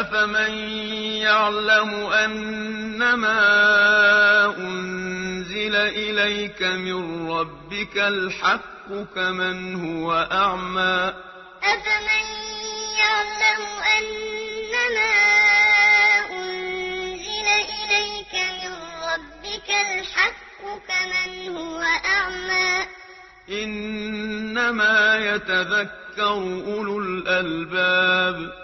أفمن يعلم أنما أنزل إليك من ربك الحق كمن هو أعمى أفمن يعلم أنما أنزل إليك من ربك الحق كمن هو أعمى إنما يتذكر أولو الألباب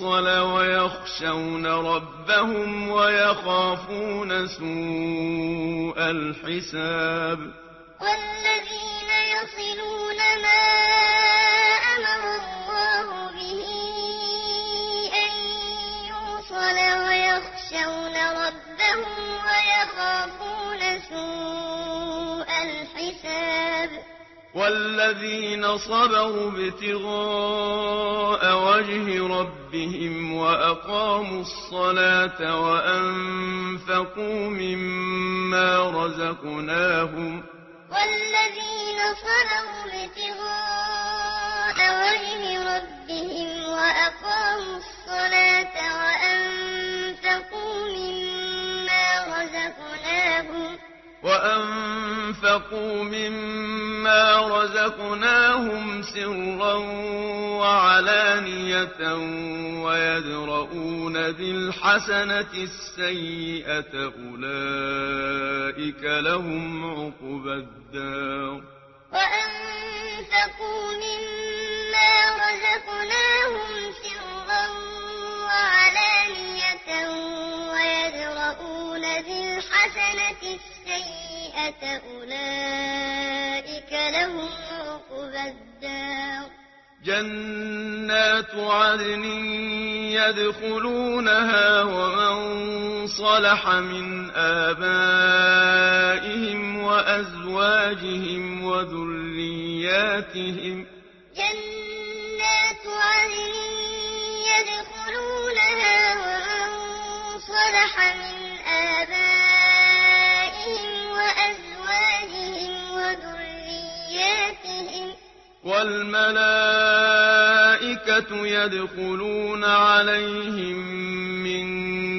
الْمُوصَلَ وَيَخْشَوْنَ رَبَّهُمْ وَيَخَافُونَ سُوءَ الْحِسَابِ. وَالَّذِينَ يَصِلُونَ مَا والذين صبروا ابتغاء وجه ربهم وأقاموا الصلاة وأنفقوا مما رزقناهم والذين صبروا ابتغاء وأنفقوا مما رزقناهم سرا وعلانية ويدرؤون بالحسنة السيئة أولئك لهم عقب الدار وأنفقوا مما رزقناهم سرا وعلانية ويدرؤون بالحسنة السيئة أولئك لهم عقب الدار جنات عدن يدخلونها ومن صلح من آبائهم وأزواجهم وذرياتهم جنات عدن يدخلونها ومن صلح من رَبِّهِمْ وَالْمَلَائِكَةُ يَدْخُلُونَ عَلَيْهِمْ مِنْ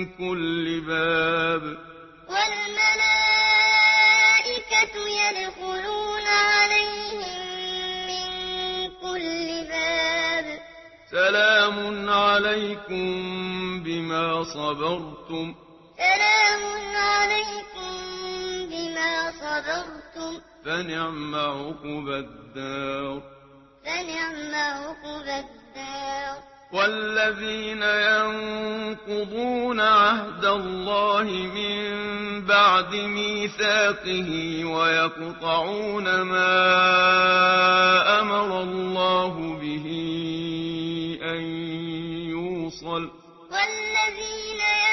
كُلِّ بَابٍ وَالْمَلَائِكَةُ يَدْخُلُونَ عَلَيْهِمْ مِنْ كُلِّ بَابٍ سَلَامٌ عَلَيْكُمْ بِمَا صَبَرْتُمْ فنعم عقب الدار. فنعم عقب الدار. والذين ينقضون عهد الله من بعد ميثاقه ويقطعون ما أمر الله به أن يوصل. والذين ينقضون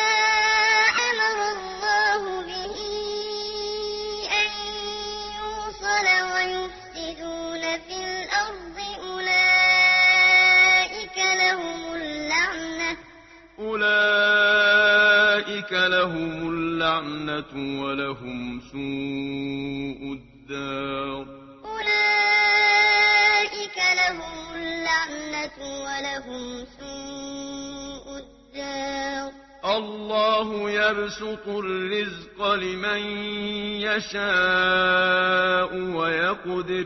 أولئك لهم اللعنة ولهم سوء الدار أولئك لهم اللعنة ولهم سوء الدار الله يبسط الرزق لمن يشاء ويقدر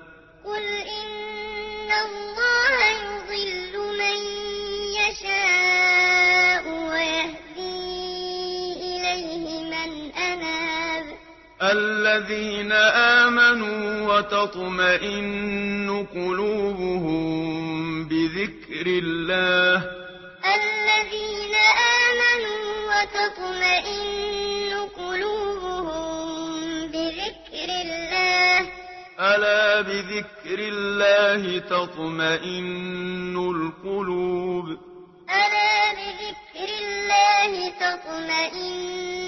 الذين آمنوا وتطمئن قلوبهم بذكر الله. الذين آمنوا وتطمئن قلوبهم بذكر الله. ألا بذكر الله تطمئن القلوب؟ ألا بذكر الله تطمئن